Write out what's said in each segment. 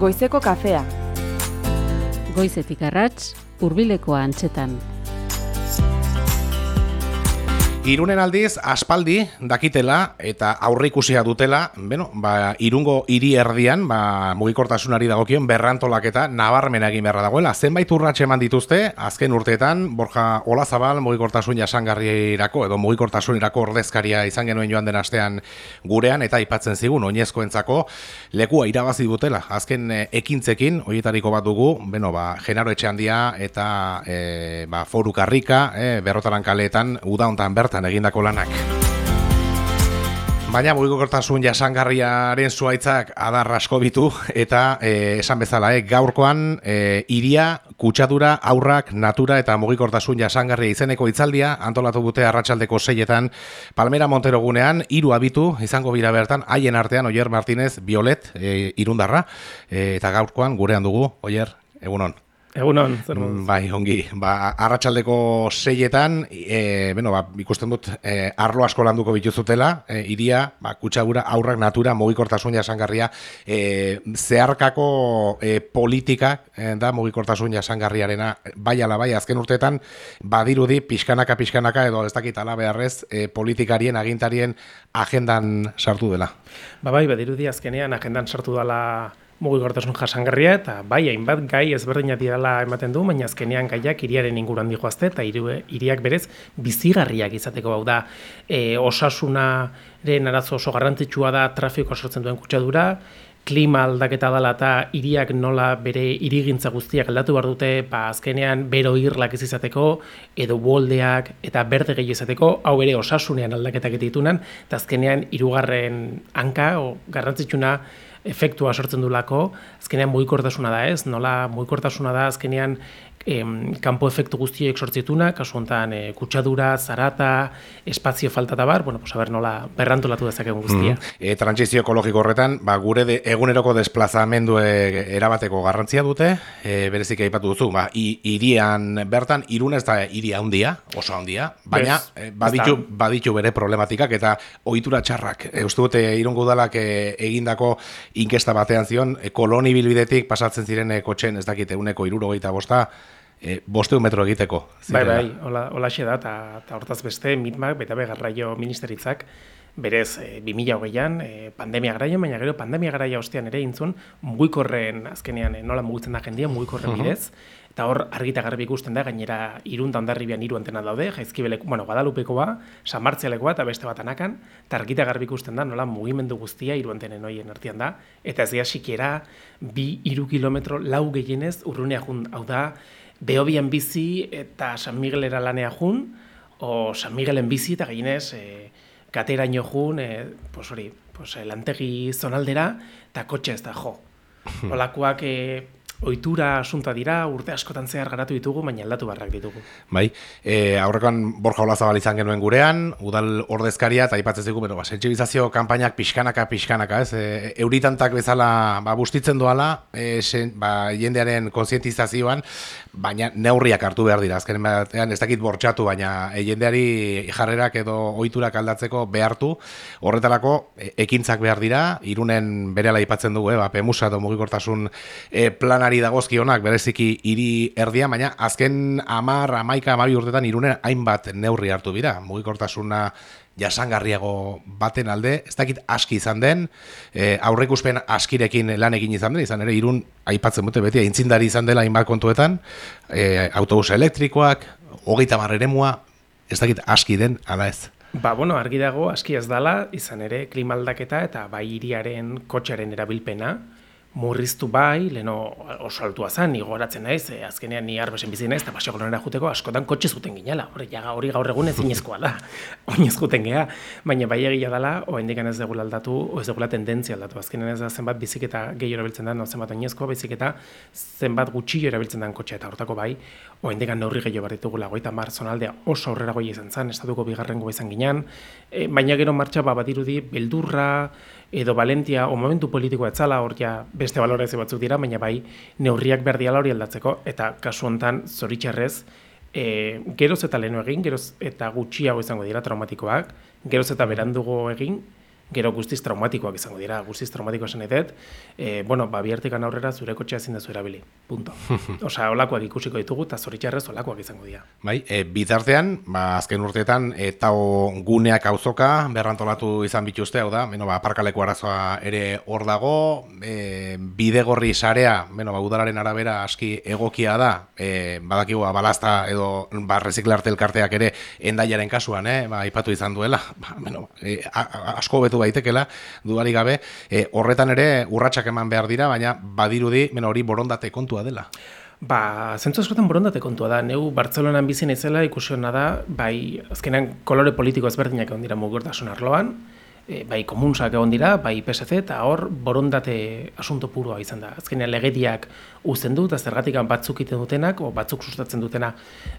Goizeko kafea. Goizetik arrats, hurbileko antxetan. Irunen aldiz, aspaldi dakitela eta aurreikusia dutela, bueno, ba, irungo hiri erdian, ba, mugikortasunari dagokion berrantolaketa nabarmena egin beharra dagoela. Zenbait urratxe eman dituzte, azken urteetan, Borja Olazabal mugikortasun jasangarrirako edo mugikortasunirako ordezkaria izan genuen joan den astean gurean, eta aipatzen zigun, oinezkoentzako lekua irabazi dutela. Azken e, ekintzekin, horietariko bat dugu, bueno, ba, Genaro Etxeandia eta e, ba, Foru Karrika, e, berrotaran kaleetan, uda hontan bertan egindako lanak. Baina mugikortasun jasangarriaren zuaitzak adar asko bitu eta e, esan bezala, e, gaurkoan e, iria, kutsadura, aurrak, natura eta mugikortasun jasangarria izeneko itzaldia antolatu dute arratsaldeko seietan Palmera Montero gunean, iru abitu izango bira bertan, haien artean Oier Martinez, Violet, e, irundarra, e, eta gaurkoan gurean dugu, Oier, egunon. Egunon, zer mm, Bai, ongi. Ba, arratsaldeko seietan, e, bueno, ba, ikusten dut, e, arlo asko landuko bituzutela, e, iria, ba, kutsadura, aurrak, natura, mugikortasun jasangarria, e, zeharkako e, politika, e, da, mugikortasun jasangarriarena, bai ala bai, azken urteetan, badirudi, pixkanaka, pixkanaka, edo ez dakit ala beharrez, e, politikarien, agintarien agendan sartu dela. Ba bai, badirudi, azkenean agendan sartu dela mugikortasun jasangarria eta bai hainbat gai ezberdinak dela ematen du, baina azkenean gaiak iriaren inguruan dijoazte eta iriak berez bizigarriak izateko. Hau da e, osasunaren arazo oso garrantzitsua da trafiko sortzen duen kutsadura, klima aldaketa dela eta iriak nola bere irigintza guztiak aldatu behar dute, ba, azkenean bero irlak ez izateko, edo boldeak eta berde gehi izateko, hau ere osasunean aldaketak ditunan, eta azkenean irugarren hanka, o, garrantzitsuna, efektua sortzen du lako, azkenean mugikortasuna da ez, nola mugikortasuna da azkenean em, kanpo efektu guztiek sortzituna, kasu honetan e, kutsadura, zarata, espazio falta eta bar, bueno, pues, a nola berrantolatu dezakegun guztia. Mm e, transizio ekologiko horretan, ba, gure de, eguneroko desplazamendu erabateko garrantzia dute, e, berezik aipatu duzu, ba, irian bertan, irun ez da iria handia, oso handia, baina e, baditu, baditu bere problematikak eta ohitura txarrak. E, uste dute irungo udalak e, egindako inkesta batean zion, e, koloni bilbidetik pasatzen ziren kotxen, ez dakite, uneko irurogeita bosta, e, boste metro egiteko. Bai, bai, hola, hola da, eta hortaz beste, mitmak, beta garraio ministeritzak, berez, e, 2008an, e, pandemia garaio, baina gero pandemia garaia ostean ere intzun, mugikorren, azkenean, e, nola mugitzen da jendia, mugikorren bidez, eta hor argita garbi ikusten da, gainera irun dandarribian iru antena daude, jaizkibeleko, bueno, Guadalupekoa, San Martzialekoa eta beste bat anakan, eta argita garbi ikusten da, nola mugimendu guztia iru antenen hoien artean da, eta ez sikiera bi iru kilometro lau gehienez urrunea jun, hau da, Beobian bizi eta San Miguelera lanea jun, o San Miguelen bizi eta gehienez e, kateraino jun, e, pues hori, pues, e, lantegi zonaldera, eta kotxe ez da jo. Olakoak e, ohitura asunta dira, urte askotan zehar garatu ditugu, baina aldatu barrak ditugu. Bai, e, aurrekoan Borja Olazabal izan genuen gurean, udal ordezkaria, eta ipatzen dugu, pero, ba, sensibilizazio kampainak pixkanaka, pixkanaka, ez? E, euritantak bezala, ba, bustitzen doala, e, sen, ba, jendearen konsientizazioan, baina neurriak hartu behar dira, azken batean, ez dakit bortxatu, baina e, jendeari jarrerak edo ohiturak aldatzeko behartu, horretarako, e, ekintzak behar dira, irunen berela ipatzen dugu, e, ba, pemusa edo mugikortasun e, planari ari dagozkionak bereziki hiri erdia, baina azken amar, amaika, amabi urtetan irunen hainbat neurri hartu bira. Mugikortasuna jasangarriago baten alde, ez dakit aski izan den, e, aurreikuspen askirekin lan egin izan den, izan ere irun aipatzen dute beti, aintzindari izan dela hainbat kontuetan, e, autobus elektrikoak, hogeita barreremua, ez dakit aski den, ala ez. Ba, bueno, argi dago, aski ez dala, izan ere, klimaldaketa eta bai iriaren kotxaren erabilpena, murriztu bai, leno oso altua zen, ni goratzen naiz, e, azkenean ni arbesen bizi naiz, eta basio golonera juteko askotan kotxe zuten ginela, hori, jaga, hori gaur egun ezinezkoa da, oinez juten geha, baina bai egia dela, oendikan ez degula aldatu, o ez degula tendentzia aldatu, azkenean ez da zenbat biziketa gehi erabiltzen da, no zenbat oinezkoa, biziketa zenbat gutxi erabiltzen den kotxe, eta hortako bai, oendikan neurri gehiago bat ditugula, goita mar zonaldea oso aurrera goi izan zen, estatuko bigarrengo izan ginen, e, baina gero martxa ba, badirudi, beldurra, edo Valentia o momentu politikoa etzala hor ja beste balorazio batzuk dira, baina bai neurriak berdiala hori aldatzeko eta kasu hontan zoritxarrez e, geroz eta lehenu egin, geroz eta gutxiago izango dira traumatikoak, geroz eta berandugo egin, gero guztiz traumatikoak izango dira, guztiz traumatikoa esan edet, e, bueno, ba, bihartikan aurrera zure kotxea ezin dezu erabili, punto. Osea, olakoak ikusiko ditugu, eta zoritxarrez olakoak izango dira. Bai, e, bitartean, ba, azken urteetan, eta guneak auzoka, berrantolatu izan bituzte, hau da, beno, ba, parkaleko arazoa ere hor dago, e, bidegorri sarea, beno, ba, udalaren arabera aski egokia da, e, badakigu, balazta edo ba, reziklarte elkarteak ere endaiaren kasuan, eh, ba, ipatu izan duela, ba, beno, e, asko betu baitekela, dudari gabe, e, horretan ere urratsak eman behar dira, baina badirudi, beno, hori borondate kontua dela. Ba, zentzu askotan borondate kontua da. Neu Bartzelonan bizi naizela ikusi da, bai, azkenean kolore politiko ezberdinak egon dira mugurtasun arloan, e, bai komunsak egon dira, bai PSC, eta hor borondate asunto puroa izan da. Azkenean legediak uzten du, eta zergatik batzuk iten dutenak, o batzuk sustatzen dutena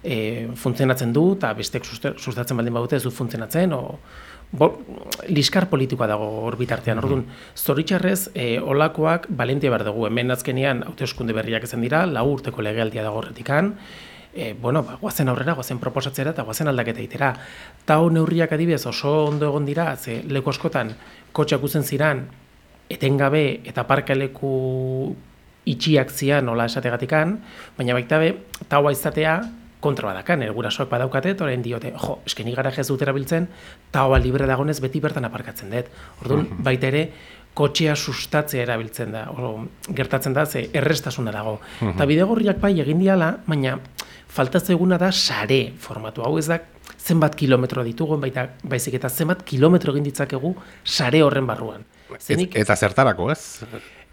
e, funtzionatzen du, eta bestek sustatzen baldin badute ez du funtzionatzen, o, bo, liskar politikoa dago hor bitartean. Mm Orduan, zoritxarrez, e, olakoak balentia behar dugu. Hemen azkenean, hauteskunde berriak izan dira, lau urteko legealdia dago horretikan, e, bueno, ba, guazen aurrera, guazen proposatzera eta guazen aldaketa itera. Tau neurriak adibidez oso ondo egon dira, ze leku askotan kotxak uzen ziran, etengabe eta parkaleku itxiak zian nola esategatikan, baina baita be, tau izatea kontra badakan, ere gurasoak badaukate, eta orain diote, jo, eskeni gara jez dut erabiltzen, taua libre dagonez beti bertan aparkatzen dut. Orduan, baita ere, kotxea sustatzea erabiltzen da, o, gertatzen da, ze errestasuna dago. Eta bidegorriak bai egin diala, baina falta eguna da sare formatu. Hau ez da zenbat kilometro ditugu, baita baizik eta zenbat kilometro egin ditzakegu sare horren barruan. Zenik, eta zertarako, ez?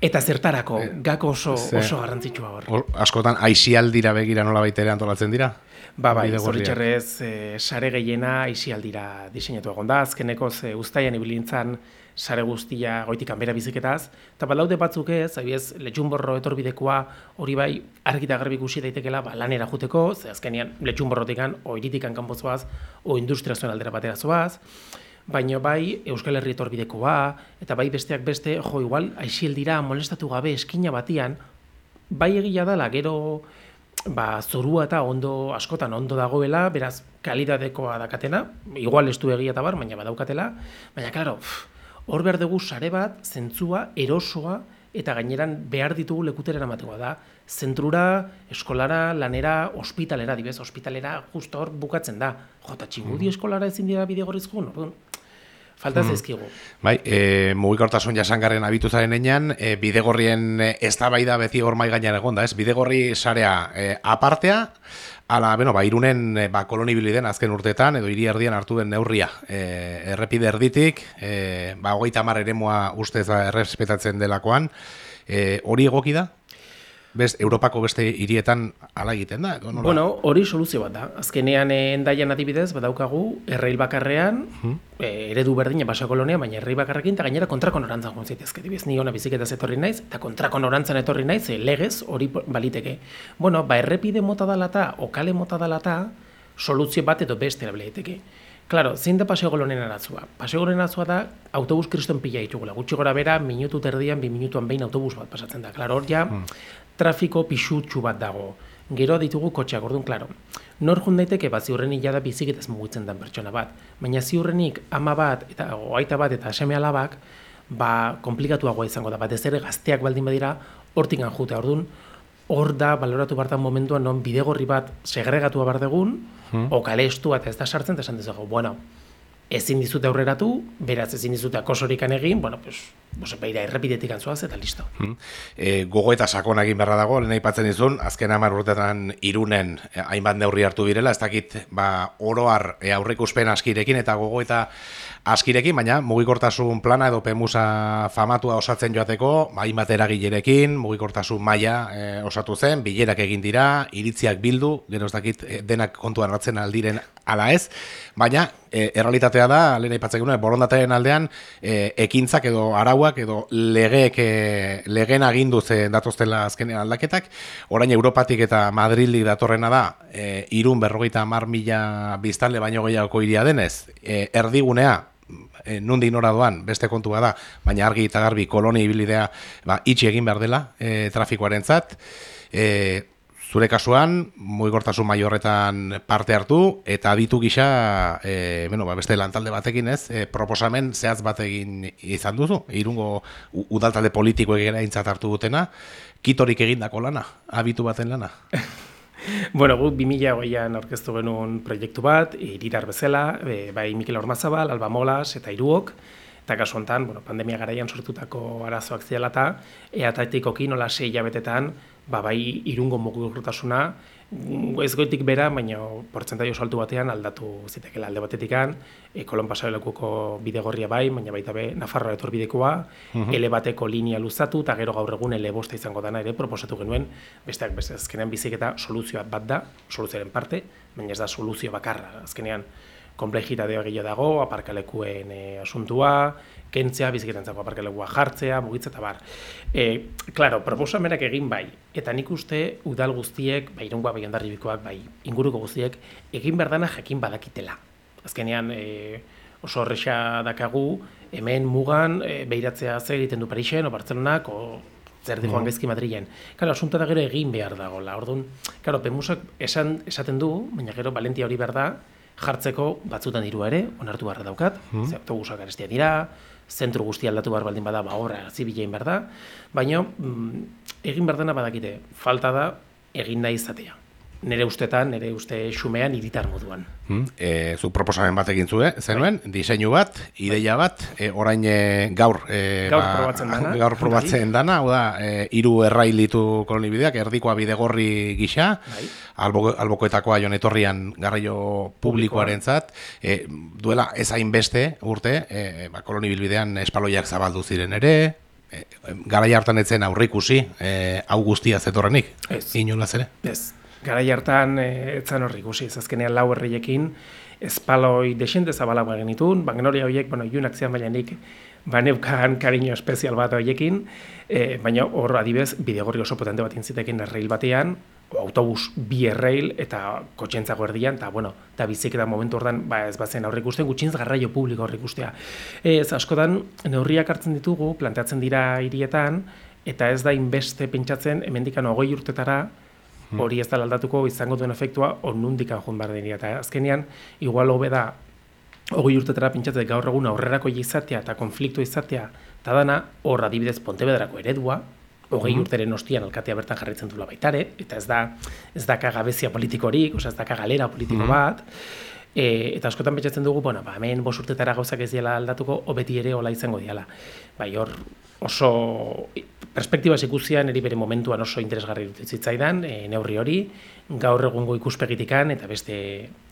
Eta zertarako, e, gako oso, oso garrantzitsua hor. askotan, aixialdira begira nola baitere antolatzen dira? Ba, bai, zoritxarrez, e, sare gehiena aixialdira diseinatu egon da, azkeneko ze ustaian ibilintzan sare guztia goitik kanbera biziketaz, eta balaude batzuk ez, abiez, letxunborro etorbidekoa hori bai argita garbi ikusi daitekela ba, lanera juteko, ze azkenean letxunborrotikan, o iritikan kanpozoaz, o industriazioan aldera batera zoaz, baina bai Euskal Herri etorbidekoa, eta bai besteak beste, jo, igual, aixiel dira, molestatu gabe eskina batian, bai egia dela, gero, ba, zorua eta ondo askotan ondo dagoela, beraz, kalidadekoa dakatena, igual ez du egia eta bar, baina badaukatela, baina, klaro, hor behar dugu sare bat, zentzua, erosoa, eta gaineran behar ditugu lekutera eramatekoa da. Zentrura, eskolara, lanera, ospitalera, dibez, ospitalera, justo hor bukatzen da. Jo, eta txingudi mm. eskolara ezin dira bide gorriz falta mm. zezkigu. Bai, e, mugikortasun jasangarren abitu zaren enean, e, bidegorrien ez da bai da beti hor mai gainean egon da, ez? Bidegorri sarea e, apartea, Ala, bueno, ba, irunen ba, kolonibili den azken urteetan, edo hiri erdian hartu den neurria. E, errepide erditik, e, ba, hogeita mar ere ustez errespetatzen delakoan. E, hori egoki da? Bez, Europako beste hirietan ala egiten da? Edo, bueno, hori soluzio bat da. Azkenean eh, endaian adibidez, badaukagu, errail bakarrean, uh eredu berdina basa kolonia, baina errail bakarrekin, eta gainera kontrako norantzan joan zaitezke. Dibez, ni ona biziketa etorri naiz, eta kontrako norantzan etorri naiz, e, legez hori baliteke. Bueno, ba, errepide mota dalata, okale mota dalata, soluzio bat edo beste erabiliteke. Claro, zein da paseo golonen aratzua? Paseo golonen aratzua da autobus kriston pila ditugula. Gutxi gora bera, minutu terdian, bi minutuan behin autobus bat pasatzen da. Claro, hor ja, mm trafiko pixutxu bat dago. Gero ditugu kotxeak, orduan, klaro. Nor jun daiteke bat ziurrenik jada biziketaz mugitzen den pertsona bat. Baina ziurrenik ama bat eta oaita bat eta seme alabak, ba, komplikatuagoa izango da. Bat ez ere gazteak baldin badira, hortik jute. Orduan, hor da, baloratu bartan momentuan, non bidegorri bat segregatua bar degun, hmm. o kale estu bat ez da sartzen, eta esan dezago, bueno, ezin dizute aurreratu, beraz ezin dizute akosorikan egin, bueno, pues, pues beira errepidetik antzuaz eta listo. Hmm. E, gogo eta sakon egin berra dago, lehen aipatzen dizun, azken hamar urtetan irunen eh, hainbat neurri hartu birela, ez dakit ba, oroar e, aurrikuspen askirekin eta gogo eta askirekin, baina mugikortasun plana edo pemusa famatua osatzen joateko, hainbat eragilerekin, mugikortasun maila e, osatu zen, bilerak egin dira, iritziak bildu, gero ez dakit denak kontuan hartzen aldiren ala ez, baina e, errealitatea da, lehen aipatzen gure, borondatearen aldean, e, ekintzak edo arauak edo legeek e, legen agindu ze datoztela azkenean aldaketak, orain Europatik eta Madrildik datorrena da, e, irun berrogeita mar mila biztanle baino gehiago iria denez, e, erdigunea, e, nundi nora doan, beste kontua da, baina argi eta garbi koloni ibilidea ba, itxi egin behar dela e, trafikoaren zat, e, zure kasuan, mugikortasun maiorretan parte hartu, eta aditu gisa, e, bueno, ba, beste lantalde batekin ez, e, proposamen zehaz batekin izan duzu, irungo udaltalde politikoek gara intzat hartu dutena, kitorik egindako lana, abitu baten lana. Bueno, guk 2008an aurkeztu genuen proiektu bat, irirar bezala, e, bai Mikel Ormazabal, Alba Molas eta Iruok, eta kasu honetan, bueno, pandemia garaian sortutako arazoak ziela eta eatatikoki nola sei jabetetan, ba, bai irungo mugikortasuna, ez goitik bera, baina portzentai oso altu batean aldatu zitekela alde batetikan, e, kolon pasarelekuko bidegorria bai, baina baita be, Nafarroa etor bidekoa, uh ele bateko linia luzatu, eta gero gaur egun ele bosta izango dana ere, proposatu genuen, besteak beste, azkenean bizik eta soluzioa bat da, soluzioaren parte, baina ez da soluzio bakarra, azkenean, komplejitatea gehiago dago, aparkalekuen e, asuntua, kentzea, biziketantzako aparkalekua jartzea, mugitzea eta bar. E, claro, proposamenak egin bai, eta nik uste udal guztiek, bai irungoa, bai ondarribikoak, bai inguruko guztiek, egin berdana jakin badakitela. Azkenean, e, oso horreza dakagu, hemen mugan, e, behiratzea zer egiten du Parixen, o Bartzelonak, o zer di joan mm. gaizki Madrilen. Claro, asunta da gero egin behar dagoela. Orduan, claro, pemusak esan, esaten du, baina gero valentia hori behar da, jartzeko batzutan dirua ere, onartu barra daukat, mm. ze autobusak arestia dira, zentru guzti aldatu behar baldin bada, ba horra zibilein behar da, baina mm, egin behar dena badakite, falta da egin nahi izatea nire ustetan, nire uste xumean iritar moduan. Hmm, e, zu proposamen bat egin zuen, zenuen, bai. diseinu bat, ideia bat, e, orain e, gaur, e, gaur ba, probatzen dana, gaur probatzen dana, hau da, e, iru errailitu kolonibideak, erdikoa bidegorri gisa, bai. albo, albokoetakoa joan etorrian garraio publikoaren zat, e, duela ez hainbeste urte, e, ba, kolonibilbidean espaloiak zabaldu ziren ere, e, garai hartan etzen aurrikusi, e, hau guztia zetorrenik, inolaz ere? Ez, Garai hartan etzan horri ikusi, azkenean lau herriekin espaloi desente zabalagoa genitun, hori horiek, bueno, iunak zian baina nik baneukan kariño espezial bat horiekin, e, baina hor adibez bidegorri oso potente bat intzitekin errail batean, autobus bi errail eta kotxentzago erdian, eta bueno, eta bizik eta momentu ordan ba, ez bazen aurrik ikusten, gutxinz garraio publiko aurrik ikustea. Ez askotan, neurriak hartzen ditugu, planteatzen dira hirietan, eta ez da inbeste pentsatzen, hemendikan ogoi urtetara. Hori ez da aldatuko izango duen efektua onnundik joan behar denia. Eta azkenean, igual hobe da, hogei urtetara pintzatzen gaur egun aurrerako izatea eta konfliktu izatea, eta dana, hor adibidez Pontebederako eredua, hogei hmm. urteren ostian alkatea bertan jarritzen dula baitare, eta ez da, ez da kagabezia politikorik, oza, ez da kagalera politiko hmm. bat, e, eta askotan betxatzen dugu, bueno, ba, hemen bos urtetara gauzak ez diela aldatuko, hobeti ere hola izango diala. Bai, hor, oso perspektiba ikusian eri bere momentuan oso interesgarri dut zitzaidan, e, neurri hori, gaur egungo ikuspegitikan eta beste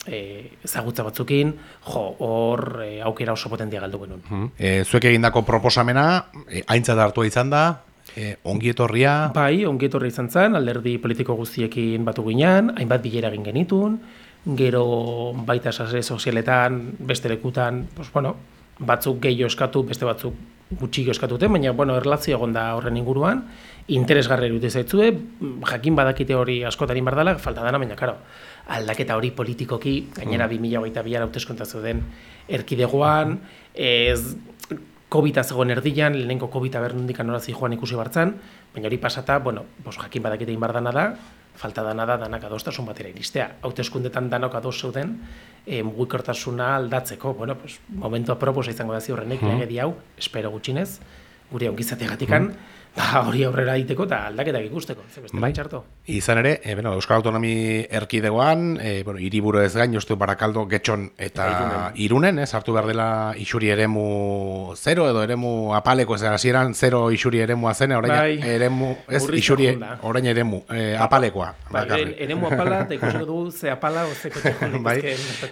e, ezagutza batzukin, jo, hor e, aukera oso potentia galdu genuen. Hmm. E, zuek egindako proposamena, e, aintzat hartua izan da, e, ongietorria? Bai, ongietorria izan zen, alderdi politiko guztiekin batu ginean, hainbat bilera egin genitun, gero baita sase sozialetan, beste lekutan, pues, bueno, batzuk gehiago eskatu, beste batzuk gutxi eskatute, baina bueno, erlazio egon da horren inguruan, interesgarri dute zaitzue, jakin badakite hori askotan inbardala, falta dana, baina karo, aldaketa hori politikoki, gainera mm. 2008 biara hautezkontatu den erkidegoan, ez COVID-a zegoen erdian, lehenenko COVID-a bernundik anorazi joan ikusi bartzan, baina hori pasata, bueno, bos, jakin badakite inbardana da, falta dana da danak adostasun batera iristea. Hauteskundetan danok ados zeuden, e, mugikortasuna aldatzeko, bueno, pues, momentu aproposa izango da ziurrenek, mm. lege hau, espero gutxinez, gure ongizateagatikan, mm ba, hori aurrera egiteko eta aldaketak ikusteko. Bai. Txarto. Izan ere, e, bueno, Euskal Autonomi erkidegoan, e, bueno, iriburu ez gain, uste barakaldo getxon eta irunen, irunen ez, hartu behar dela isuri eremu zero edo eremu apaleko, ez hasieran zero isuri eremua zen, orain bai. eremu, ez, isuri, orain eremu, e, apalekoa. Bai, eremu apala, eta ikusiko dugu ze apala, o ze bai,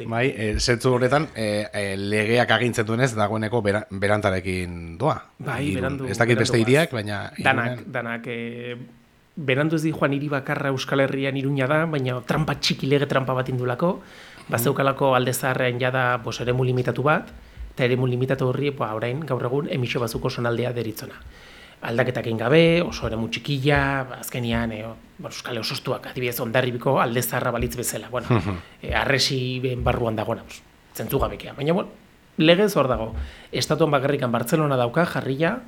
bai, e, zentzu horretan, e, e, legeak agintzen duenez, dagoeneko berantarekin doa. Bai, berandu. Ez dakit beste iriak, baina danak, danak e, berandu ez di joan hiri bakarra Euskal Herrian iruña da, baina trampa txiki lege trampa bat indulako, bazeukalako alde zaharrean jada bos, ere limitatu bat, eta ere limitatu horri, ba, orain, gaur egun, emisio bazuko sonaldea deritzona. Aldaketak egin gabe, oso ere txikila, ba, azkenian, e, ba, Euskal osostuak, adibidez, ondarribiko alde zaharra balitz bezala, bueno, e, arresi ben barruan dagoena, zentzu gabekea. Baina, bueno, legez hor dago, estatuan bakarrikan Bartzelona dauka, jarria,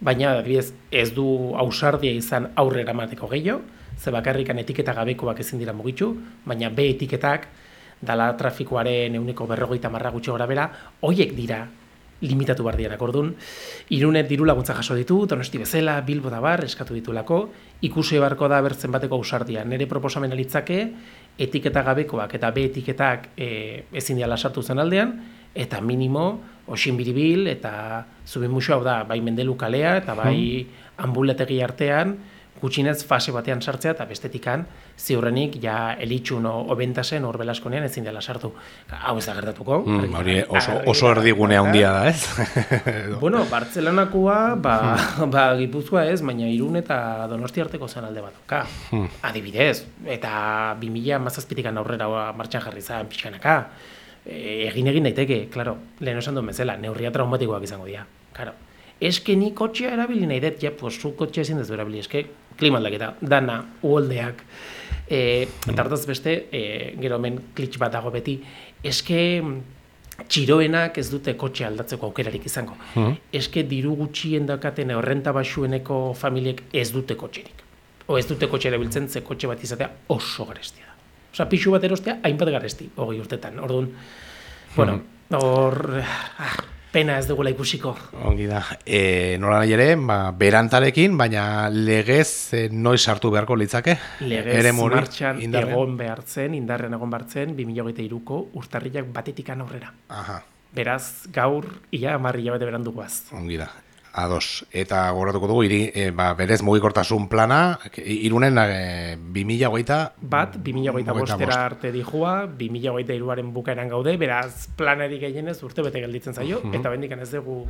baina adibidez ez du ausardia izan aurre eramateko gehiago, ze bakarrikan etiketa gabekoak ezin dira mugitu, baina B etiketak, dala trafikoaren euneko berrogeita marra gutxi gora bera, hoiek dira limitatu bar dianak orduan. Irunet diru laguntza jaso ditu, donosti bezala, bilbo da bar, eskatu ditulako, ikusi beharko da bertzen bateko ausardia. Nere proposamen litzake, etiketa gabekoak eta B etiketak e, ezin diala sartu zen aldean, eta minimo, osin biribil, eta zubin hau da, bai mendelu kalea, eta bai hmm. ambulategi artean, gutxinez fase batean sartzea eta bestetikan ziurrenik ja elitxun obentasen hor belaskonean ezin dela sartu. Hau ez da gertatuko. Mm, hori oso, oso erdigunea handia da, ez? bueno, Bartzelonakoa, ba, hmm. ba, Gipuzkoa ez, baina irun eta donosti arteko zen alde bat. Hmm. Adibidez, eta 2000 mazazpitikan aurrera martxan jarri zan pixkanaka. E, egin egin daiteke, klaro, lehen esan duen bezala, neurria traumatikoak izango dira. Claro. Eske ni kotxea erabili nahi dut, ja, pues, zu kotxea ezin dezu erabili, eske, klima aldaketa, dana, uoldeak, e, eta hartaz beste, e, gero hemen klitx bat dago beti, eske txiroenak ez dute kotxe aldatzeko aukerarik izango. Hmm. Eske diru gutxien dakaten horrenta basueneko familiek ez dute kotxerik. O ez dute kotxe erabiltzen, ze kotxe bat izatea oso garestia. Osa, pixu bat erostea, hainbat garesti, hogei urtetan. Orduan, bueno, hor... Ah, pena ez dugula ikusiko. Ongi da. E, nola nahi ere, ba, berantarekin, baina legez e, noiz sartu beharko litzake? Legez ere martxan indarren. egon behartzen, indarren egon behartzen, 2008ko urtarriak batetik aurrera. Aha. Beraz, gaur, ia amarri jabete beranduguaz. Ongi da. Ados. Eta gordatuko dugu, iri, e, ba, berez mugikortasun plana, irunen e, 2000 goita... Bat, 2000 goita bostera arte dijua, 2000 goita iruaren bukaeran gaude, beraz planari gehienez urte bete gelditzen zaio, uh eta bendikan ez dugu,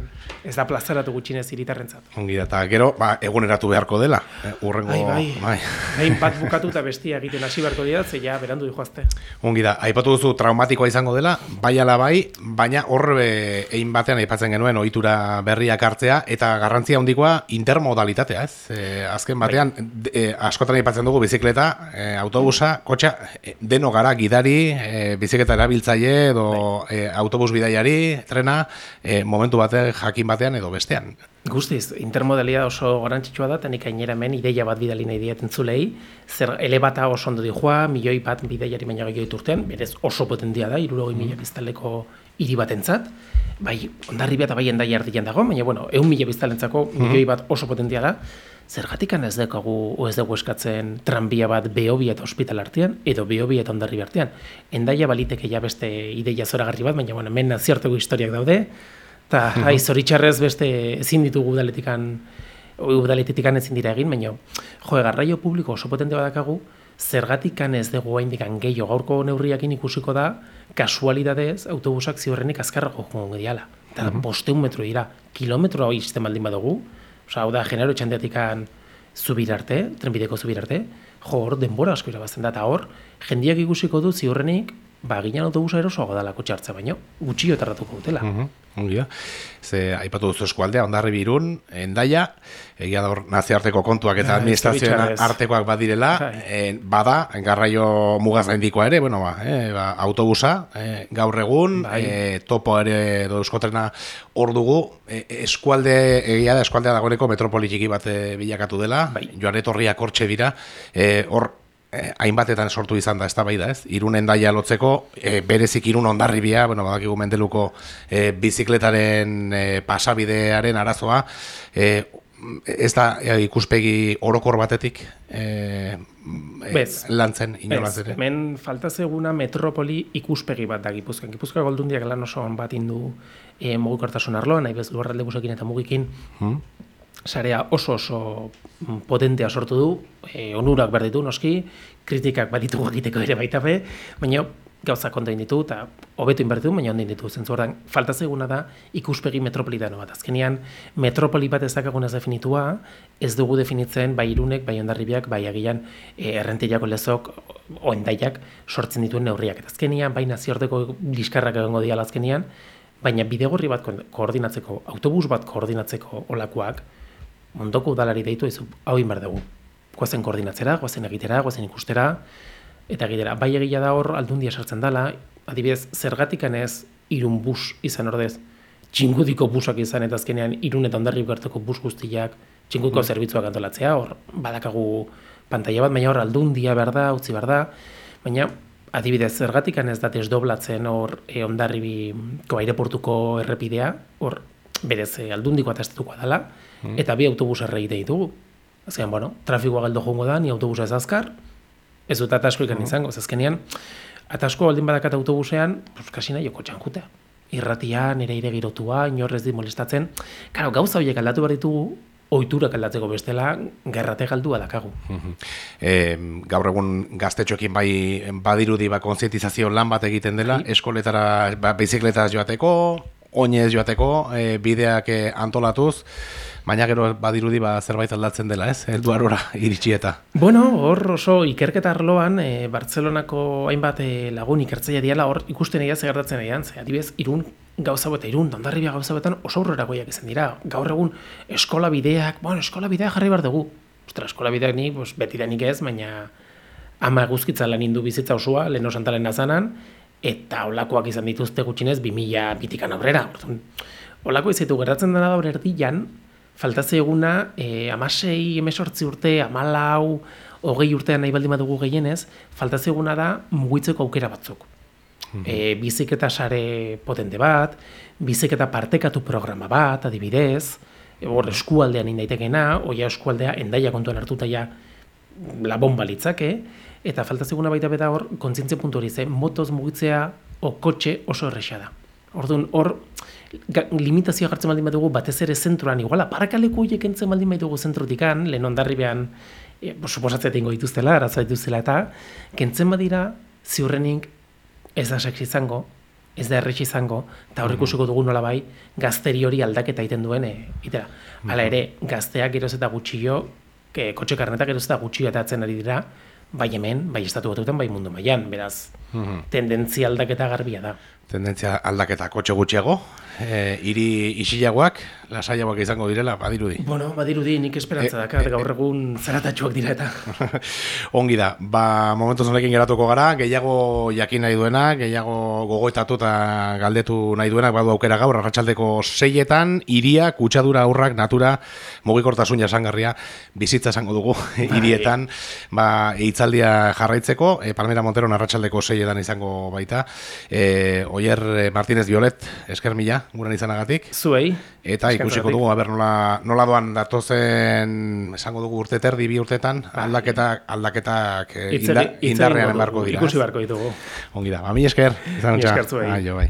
ez da plazaratu gutxinez iritarrentzat. Ongi da, eta gero, ba, eguneratu beharko dela, e, urrengo... Bai, bai, bai. bai bat bukatu eta bestia egiten hasi beharko dira, ze ja, berandu dihoazte. Ongi da, aipatu duzu traumatikoa izango dela, bai ala bai, baina horre egin batean aipatzen genuen ohitura berriak hartzea, eta garrantzia handikoa intermodalitatea, ez? E, azken batean, e, askotan aipatzen dugu bizikleta, e, autobusa, kotxa, e, deno gara gidari, e, bizikleta erabiltzaile edo e, autobus bidaiari, trena, e, momentu batean, jakin batean edo bestean. Guztiz, intermodalia oso garantzitsua da, eta nik ainera hemen ideia bat bidali nahi dieten zulei, zer elebata oso ondo dihoa, milioi bat bidaiari baina gehiago berez oso potentia da, irurogei mm. mila biztaleko hiri batentzat, bai, ondarri eta bai endai ardian dago, baina, bueno, egun mila biztalentzako mhm. milioi bat oso potentia da, zergatik ez dekagu, o ez dugu eskatzen tranbia bat behobi eta hospital artean, edo behobi eta ondarri artean. Endaia baliteke ja beste ideia zoragarri bat, baina, bueno, hemen naziarteko historiak daude, eta, mm -hmm. zoritxarrez beste ezin ditugu udaletikan, udaletikan ezin dira egin, baina, jo, garraio publiko oso potente badakagu, zergatik ez dugu haindikan gehiago gaurko neurriakin ikusiko da, kasualidadez autobusak ziurrenik azkarrago joan diala. Eta mm -hmm. metro dira, kilometro hau izten baldin badugu, oza, hau da, genero txandeatikan zubir arte, trenbideko zubir arte, jo, hor, denbora asko irabazten da, eta hor, jendiak ikusiko du ziurrenik, ba, ginen autobusa erosoago dalako txartza baino, gutxio tarratuko dutela. Mm -hmm. Ze, aipatu duzu eskualdea, ondarri birun, endaia, egia da hor naziarteko kontuak eta ah, administrazioen artekoak badirela, e, bada, garraio mugaz gaindikoa ere, bueno, ba, e, ba, autobusa, e, gaur egun, e, topo ere edo euskotrena hor dugu, e, eskualde, egia da eskualdea dagoeneko metropolitiki bat bilakatu dela, bai. joan etorriak hortxe dira, hor, eh, hainbatetan sortu izan da ez da bai da ez, irunen daia lotzeko, eh, berezik irun ondarribia, bueno, badakigu mendeluko eh, bizikletaren eh, pasabidearen arazoa, eh, ez da ikuspegi orokor batetik eh, Bez, lantzen, inolaz ere. Hemen falta zeguna metropoli ikuspegi bat da Gipuzkoan. Gipuzkoa goldundiak lan oso bat indu e, mugikortasun arloan, nahi bez lugarralde busekin eta mugikin. Hmm? Sarea oso oso potentea sortu du, e, onurak berditu noski, kritikak baditu egiteko ere baita be, baina gauza konta ditu eta hobetu inbertu, baina ondin ditu. Zentzu ordan, falta zeguna da ikuspegi metropolitano bat. Azkenean, metropoli bat ez dakagunez definitua, ez dugu definitzen bai irunek, bai ondarribiak, bai agian e, errenteiako lezok, oendaiak sortzen dituen neurriak. Eta azkenean, bai naziordeko diskarrak egongo diala azkenean, baina bidegorri bat koordinatzeko, autobus bat koordinatzeko olakoak, ondoko udalari deitu ez hau inbar dugu. Goazen koordinatzera, goazen egitera, goazen ikustera, eta egitera. Bai egia da hor aldundia sartzen dela, adibidez, zergatikan ez irun bus izan ordez, txingudiko busak izan eta azkenean irun eta ondarri gerteko bus guztiak, txinguko mm. zerbitzuak antolatzea, hor badakagu pantalla bat, baina hor aldundia behar da, utzi behar da, baina adibidez, zergatik ez da desdoblatzen hor e, ondarribiko aireportuko errepidea, hor berez e, aldundiko atestatuko dela, mm. eta bi autobus errei ditugu. Azkenean, bueno, trafikoa galdo jongo da, ni autobusa ez azkar, ez dut atasko ikan mm. izango, azkenean, atasko baldin badakat autobusean, pues, kasina joko txankutea. Irratia, nire ire girotua, inorrez di molestatzen. Karo, gauza horiek aldatu behar ditugu, oiturak aldatzeko bestela, gerrate galdua dakagu. e, gaur egun gaztetxoekin bai badirudi ba, konzientizazio lan bat egiten dela, bai. eskoletara ba, bizikletaz joateko, oinez joateko, e, bideak e, antolatuz, baina gero badirudi ba, zerbait aldatzen dela, ez? Eldu arora iritsi eta. Bueno, hor oso ikerketa arloan, e, Bartzelonako hainbat e, lagun ikertzaia diala, hor ikusten egia zegertatzen egian, ze adibidez, irun gauza beta, irun, dondarribia gauza betan oso aurrera goiak izan dira. Gaur egun, eskola bideak, bueno, eskola bideak jarri behar dugu. Ostra, eskola bideak ni, pues, beti nik ez, baina ama eguzkitza lan indu bizitza osua, lehen osantalen nazanan, eta olakoak izan dituzte gutxinez 2000 bitikan aurrera. Olako izitu gertatzen dena da erdian, faltatze eguna, e, amasei, emesortzi urte, amalau, hogei urtean nahi baldin badugu gehienez, faltatze eguna da mugitzeko aukera batzuk. Mm -hmm. biziketa sare potente bat, biziketa partekatu programa bat, adibidez, hor eskualdean indaitekena, oia eskualdea endaia kontuan hartuta ja la bomba litzake, eta faltatze eguna baita beta hor, kontzientzia puntu hori ze, motoz mugitzea o kotxe oso erresa da. Orduan, hor, limitazioa jartzen baldin badugu batez ere zentroan, iguala, parakaleku horiek entzen baldin badugu zentrotikan, lehen ondarri behan, e, suposatzea tingo dituztela, arazoa dituztela eta, kentzen badira, ziurrenik ez da seksi izango, ez da errex izango, eta horrik mm dugu nola bai, gazteri hori aldaketa egiten duen, e, itera. Hala ere, gazteak geroz eta gutxio, ke, kotxe karnetak geroz eta gutxio eta ari dira, bai hemen, bai estatu batuten, bai mundu mailan beraz, mm tendentzia aldaketa garbia da. Tendentzia aldaketa kotxe gutxiago, e, iri isilagoak, lasaiagoak izango direla, badirudi. Bueno, badirudi, nik esperantza e, dakat, e, gaur egun zeratatxuak dira eta. Ongi da, ba, momentu zonekin geratuko gara, gehiago jakin nahi duena, gehiago gogoetatu eta galdetu nahi duena, badu aukera gaur, arratsaldeko seietan, iria, kutsadura aurrak, natura, mugikortasun jasangarria, bizitza esango dugu, bai. irietan, ba, hitzaldia jarraitzeko, e, Palmera Montero arratsaldeko seietan izango baita, e, Oier Martínez Violet, esker mila, guran izanagatik. Zuei. Eta ikusiko dugu, aber nola, nola doan datozen, esango dugu urte terdi bi urtetan, ba, aldaketak, aldaketak eh, indarrean barko dira. Ikusi barko ditugu. Ongi da, ba, mi esker. Mi esker zuei. bai.